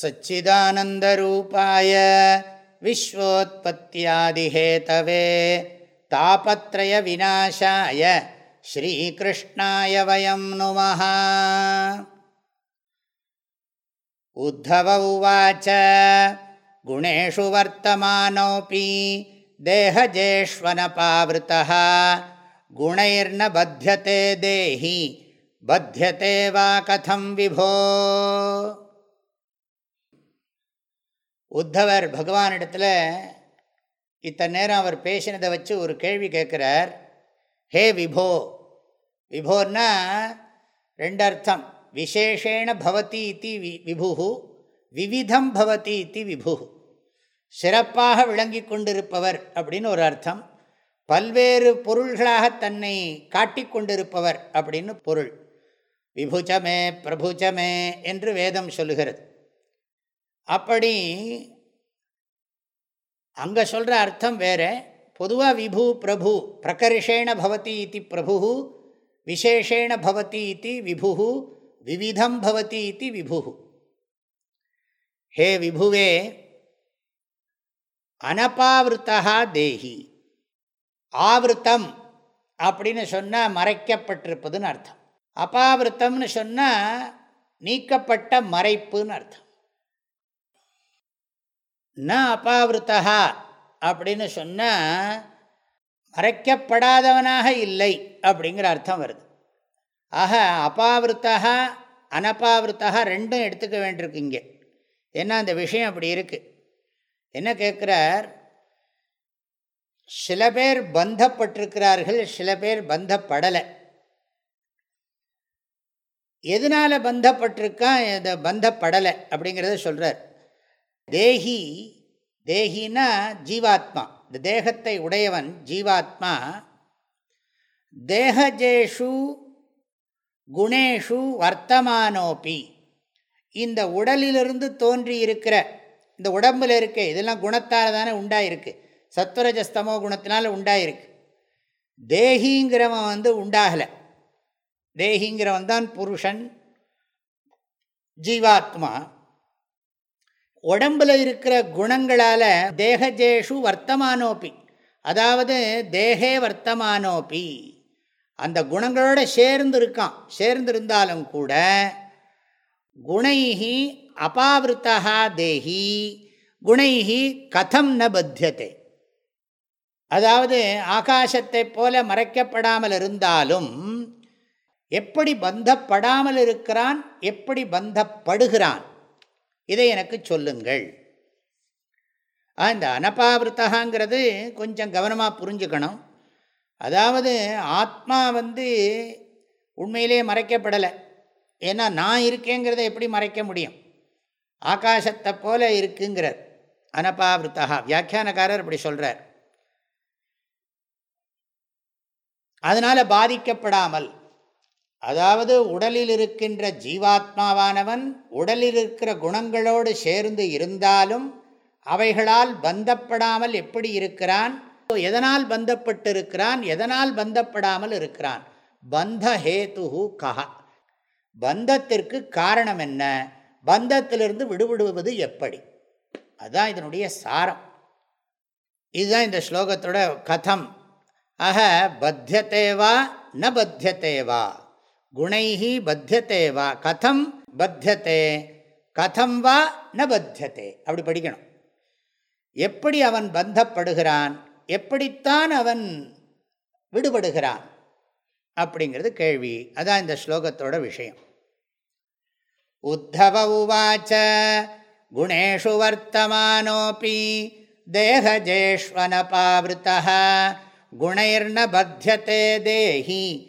सच्चिदानन्दरूपाय विश्वोत्पत्त्यादिहेतवे तापत्रयविनाशाय श्रीकृष्णाय वयं नुमः उद्धव उवाच गुणेषु वर्तमानोऽपि देहजेष्वनपावृतः गुणैर्न बध्यते देहि बध्यते वा कथं विभो உத்தவர் பகவானிடத்தில் இத்தனை நேரம் அவர் பேசினதை வச்சு ஒரு கேள்வி கேட்குறார். ஹே விபோ விபோன்னா ரெண்டு அர்த்தம். விசேஷேண பவதி இத்தி வி விபு விவிதம் பவதி இத்தி விபு சிறப்பாக விளங்கி கொண்டிருப்பவர் அப்படின்னு ஒரு அர்த்தம். பல்வேறு பொருள்களாக தன்னை காட்டி கொண்டிருப்பவர் அப்படின்னு பொருள். விபுச்சமே பிரபுஜமே என்று வேதம் சொல்லுகிறது. அப்படி அங்கே சொல்கிற அர்த்தம் வேறு. பொதுவாக விபு பிரபு பிரகர்ஷேண பவதி இது பிரபு விசேஷேண பவதி இது விபு விவிதம் பவதி இது விபு. ஹே விபுவே அனபாவிருத்தா தேஹி. ஆவிருத்தம் அப்படின்னு சொன்னால் மறைக்கப்பட்டிருப்பதுன்னு அர்த்தம். அபாவிருத்தம்னு சொன்னால் நீக்கப்பட்ட மறைப்புன்னு அர்த்தம். ந அபாவிருத்தா அப்படின்னு சொன்னால் மறைக்கப்படாதவனாக இல்லை அப்படிங்கிற அர்த்தம் வருது. ஆக அபாவிருத்தா அனபாவிருத்தா ரெண்டும் எடுத்துக்க வேண்டியிருக்கு இங்கே. ஏன்னா அந்த விஷயம் அப்படி இருக்குது என்ன கேட்குறார்? சில பேர் பந்தப்பட்டிருக்கிறார்கள் சில பேர் பந்தப்படலை. எதனால் பந்தப்பட்டிருக்கான்? இந்த பந்தப்படலை அப்படிங்கிறத சொல்கிறார் தேஹி தேகினா ஜீவாத்மா. இந்த தேகத்தை உடையவன் ஜீவாத்மா. தேகஜேஷு குணேஷு வர்த்தமானோப்பி இந்த உடலிலிருந்து தோன்றி இருக்கிற இந்த உடம்பில் இருக்க இதெல்லாம் குணத்தால் தானே உண்டாயிருக்கு. சத்வரஜஸ்தமோ குணத்தினால உண்டாயிருக்கு. தேகிங்கிறவன் வந்து உண்டாகலை. தேகிங்கிறவன் தான் புருஷன் ஜீவாத்மா. உடம்பில் இருக்கிற குணங்களால் தேகஜேஷு வர்த்தமானோப்பி அதாவது தேகே வர்த்தமானோப்பி அந்த குணங்களோட சேர்ந்து இருக்கான். சேர்ந்து இருந்தாலும் கூட குணைஹி அபாவிருத்தா தேஹி. குணைஹி கதம் ந பத்தியத்தை அதாவது ஆகாசத்தை போல மறைக்கப்படாமல் இருந்தாலும் எப்படி பந்தப்படாமல் இருக்கிறான் எப்படி பந்தப்படுகிறான். இதை எனக்கு சொல்லுங்கள். இந்த அனபாவிருத்தகாங்கிறது கொஞ்சம் கவனமாக புரிஞ்சுக்கணும். அதாவது ஆத்மா வந்து உண்மையிலே மறைக்கப்படலை. ஏன்னா நான் இருக்கேங்கிறத எப்படி மறைக்க முடியும்? ஆகாசத்தை போல இருக்குங்கிறார். அனபாவிருத்தகா வியாக்கியானக்காரர் இப்படி சொல்கிறார் அதனால் பாதிக்கப்படாமல் அதாவது உடலில் இருக்கின்ற ஜீவாத்மாவானவன் உடலில் இருக்கிற குணங்களோடு சேர்ந்து இருந்தாலும் அவைகளால் பந்தப்படாமல் எப்படி இருக்கிறான்? எதனால் பந்தப்பட்டிருக்கிறான்? எதனால் பந்தப்படாமல் இருக்கிறான்? பந்த ஹேத்து கஹா. பந்தத்திற்கு காரணம் என்ன? பந்தத்திலிருந்து விடுபடுவது எப்படி? அதுதான் இதனுடைய சாரம். இதுதான் இந்த ஸ்லோகத்தோட கதம். ஆக பத்தியத்தேவா ந பத்தியத்தேவா. குணைஹி பத்தியத்தே வா கதம் பத்தியத்தே கதம் வா ந பத்தியத்தே. அப்படி படிக்கணும். எப்படி அவன் பந்தப்படுகிறான் எப்படித்தான் அவன் விடுபடுகிறான் அப்படிங்கிறது கேள்வி. அதான் இந்த ஸ்லோகத்தோட விஷயம். உத்தவ உவாச்ச குணேஷு வர்த்தமானோப்பி தேகஜேஷ்வனபாவிருத்தா குணைர்ன பத்தியத்தே தேஹி